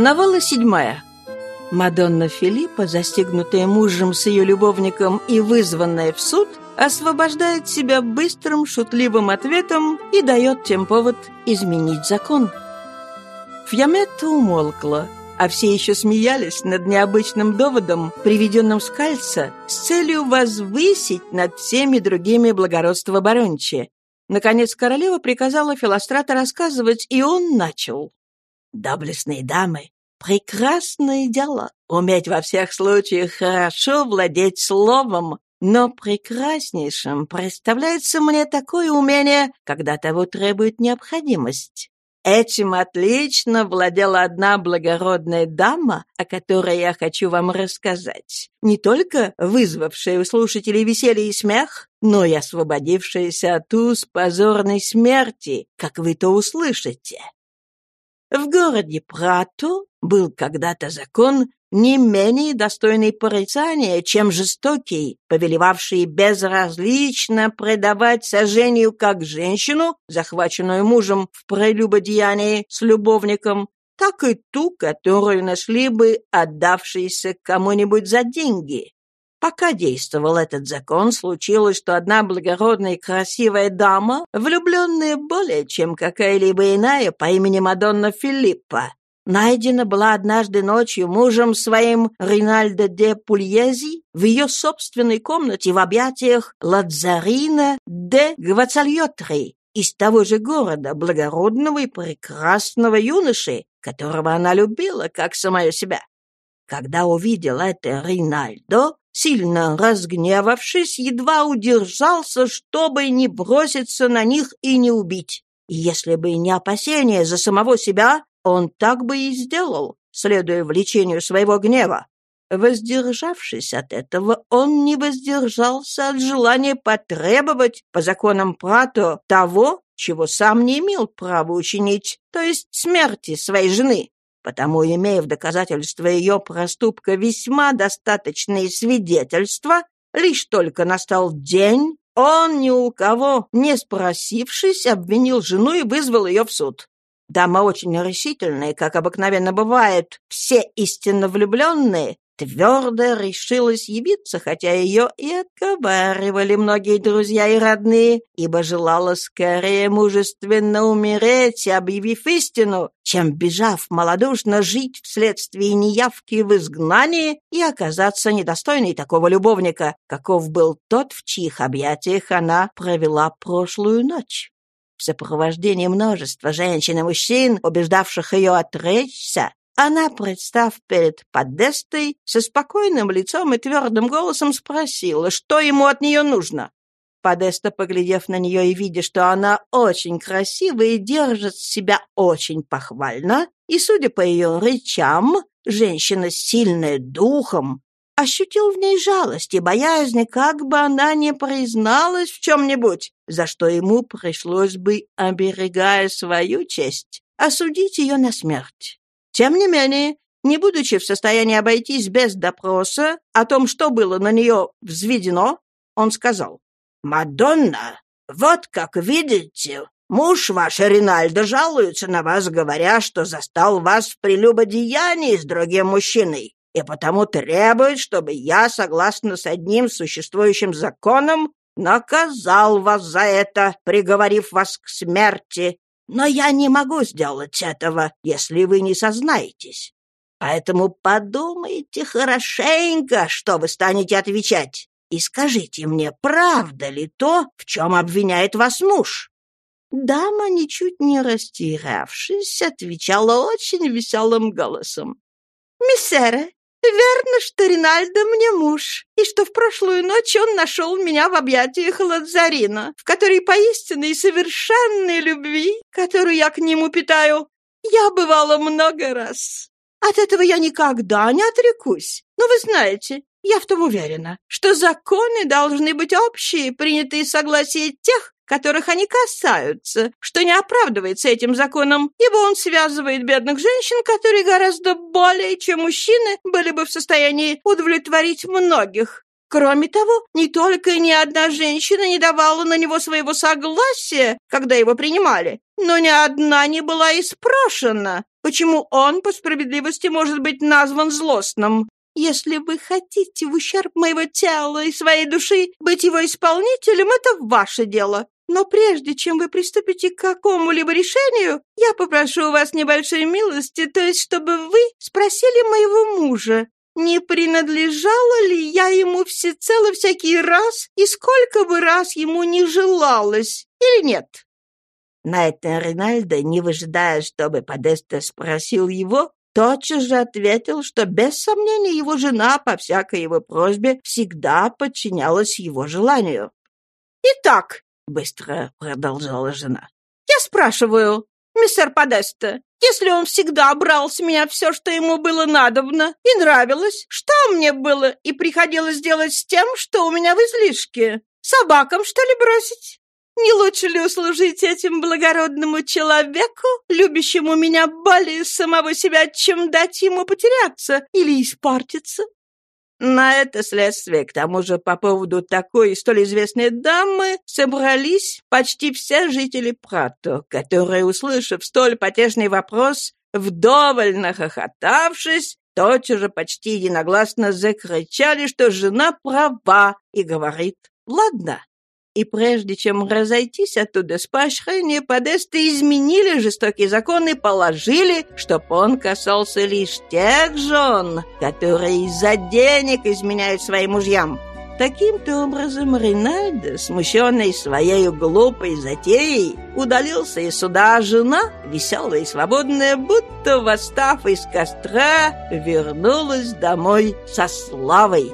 Новелла седьмая. Мадонна Филиппа, застигнутая мужем с ее любовником и вызванная в суд, освобождает себя быстрым шутливым ответом и дает тем повод изменить закон. Фьяметта умолкла, а все еще смеялись над необычным доводом, приведенным с кальца, с целью возвысить над всеми другими благородство Барончи. Наконец королева приказала Филострата рассказывать, и он начал. Доблестные дамы, прекрасное дело уметь во всех случаях хорошо владеть словом, но прекраснейшим представляется мне такое умение, когда того требует необходимость. Этим отлично владела одна благородная дама, о которой я хочу вам рассказать, не только вызвавшая у слушателей веселье и смех, но и освободившаяся от уз позорной смерти, как вы то услышите. В городе Прато был когда-то закон не менее достойный порицания, чем жестокий, повелевавший безразлично предавать сожжению как женщину, захваченную мужем в прелюбодеянии с любовником, так и ту, которую нашли бы отдавшиеся кому-нибудь за деньги. Пока действовал этот закон, случилось, что одна благородная и красивая дама, влюбленная более чем какая-либо иная по имени Мадонна Филиппа, найдена была однажды ночью мужем своим Ринальдо де Пульези в ее собственной комнате в объятиях Ладзарина де Гвацальотри из того же города, благородного и прекрасного юноши, которого она любила, как самое себя. Когда увидел это Ринальдо, сильно разгневавшись, едва удержался, чтобы не броситься на них и не убить. Если бы не опасение за самого себя, он так бы и сделал, следуя влечению своего гнева. Воздержавшись от этого, он не воздержался от желания потребовать по законам Прато того, чего сам не имел права учинить, то есть смерти своей жены. Потому, имея в доказательство ее проступка весьма достаточные свидетельства, лишь только настал день, он ни у кого, не спросившись, обвинил жену и вызвал ее в суд. Дама очень решительная, как обыкновенно бывает. Все истинно влюбленные твердо решилась явиться, хотя ее и отговаривали многие друзья и родные, ибо желала скорее мужественно умереть, объявив истину, чем, бежав малодушно, жить вследствие неявки в изгнании и оказаться недостойной такого любовника, каков был тот, в чьих объятиях она провела прошлую ночь. В сопровождении множества женщин и мужчин, убеждавших ее отречься, она, представ перед Подестой, со спокойным лицом и твердым голосом спросила, что ему от нее нужно. Подеста, поглядев на нее и видя, что она очень красива и держит себя очень похвально, и, судя по ее речам, женщина сильная духом, ощутил в ней жалость и боязнь, как бы она не призналась в чем-нибудь, за что ему пришлось бы, оберегая свою честь, осудить ее на смерть. Тем не менее, не будучи в состоянии обойтись без допроса о том, что было на нее взведено, он сказал, «Мадонна, вот как видите, муж ваш Ринальдо жалуется на вас, говоря, что застал вас в прелюбодеянии с другим мужчиной, и потому требует, чтобы я, согласно с одним существующим законом, наказал вас за это, приговорив вас к смерти, но я не могу сделать этого, если вы не сознаетесь. Поэтому подумайте хорошенько, что вы станете отвечать, и скажите мне, правда ли то, в чем обвиняет вас муж?» Дама, ничуть не растерявшись, отвечала очень веселым голосом. «Миссера, Верно, что Ринальдо мне муж, и что в прошлую ночь он нашел меня в объятиях Ладзарина, в которой поистине совершенной любви, которую я к нему питаю, я бывала много раз. От этого я никогда не отрекусь. Но вы знаете, я в том уверена, что законы должны быть общие, принятые согласие тех, которых они касаются, что не оправдывается этим законом, ибо он связывает бедных женщин, которые гораздо более, чем мужчины, были бы в состоянии удовлетворить многих. Кроме того, не только ни одна женщина не давала на него своего согласия, когда его принимали, но ни одна не была и спрошена, Почему он, по справедливости, может быть назван злостным? Если вы хотите в ущерб моего тела и своей души быть его исполнителем, это ваше дело. Но прежде чем вы приступите к какому-либо решению, я попрошу у вас небольшой милости, то есть чтобы вы спросили моего мужа, не принадлежала ли я ему всецело всякий раз и сколько бы раз ему не желалось, или нет?» На это Ринальдо, не выжидая, чтобы Подеста спросил его, тотчас же ответил, что без сомнения его жена по всякой его просьбе всегда подчинялась его желанию. «Итак», — быстро продолжала жена, — «я спрашиваю, мистер Подеста, если он всегда брал с меня все, что ему было надобно и нравилось, что мне было и приходилось делать с тем, что у меня в излишке? Собакам, что ли, бросить? Не лучше ли услужить этим благородному человеку, любящему меня более самого себя, чем дать ему потеряться или испортиться? На это следствие, к тому же, по поводу такой столь известной дамы, собрались почти все жители Прато, которые, услышав столь потешный вопрос, вдоволь нахохотавшись, тотчас же почти единогласно закричали, что жена права и говорит «Ладно, и прежде чем разойтись оттуда с поощрения Подеста изменили жестокие законы, положили, чтоб он касался лишь тех жен, которые из-за денег изменяют своим мужьям. Таким-то образом Ринальдо, смущенный своей глупой затеей, удалился из суда, а жена, веселая и свободная, будто восстав из костра, вернулась домой со славой.